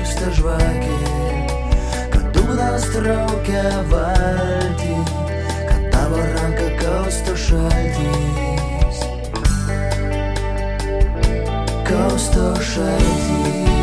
blyksta žvakė, kad dūdas traukia valtį, kad tavo ranka kausto šaltys. Kausto šaltys.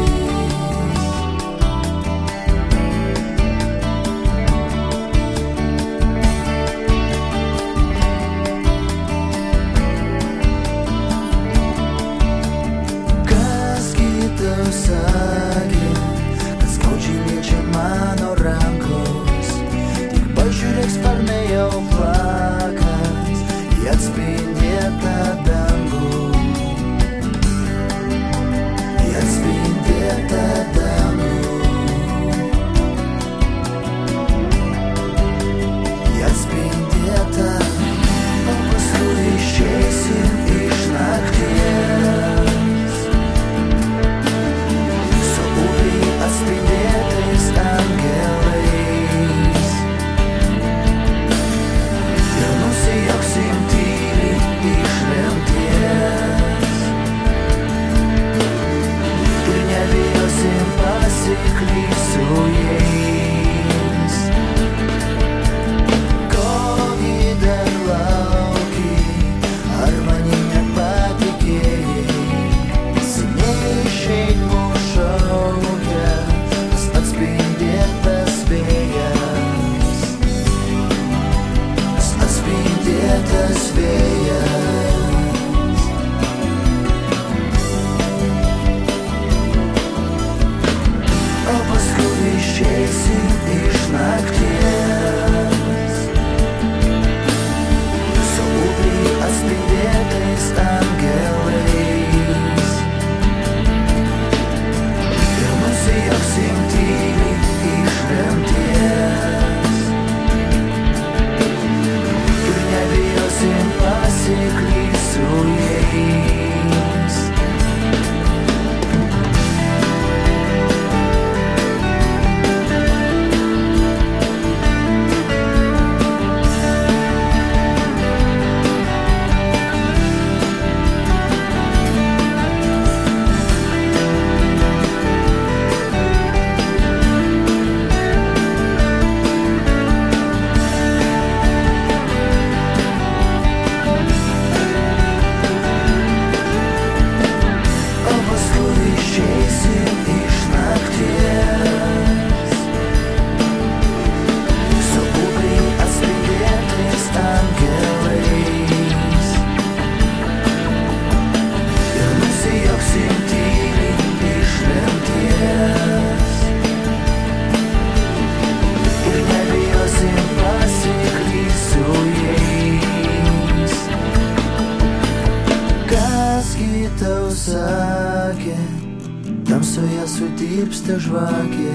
tamsoje sutirpsta žvakė,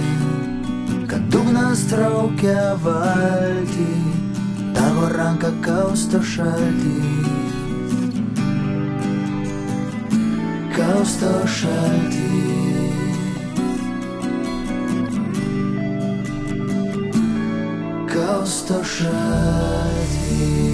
kad dugnas traukia valtį, tavo ranka kausto šaltį. Kausto šaltį. Kausto šaltį.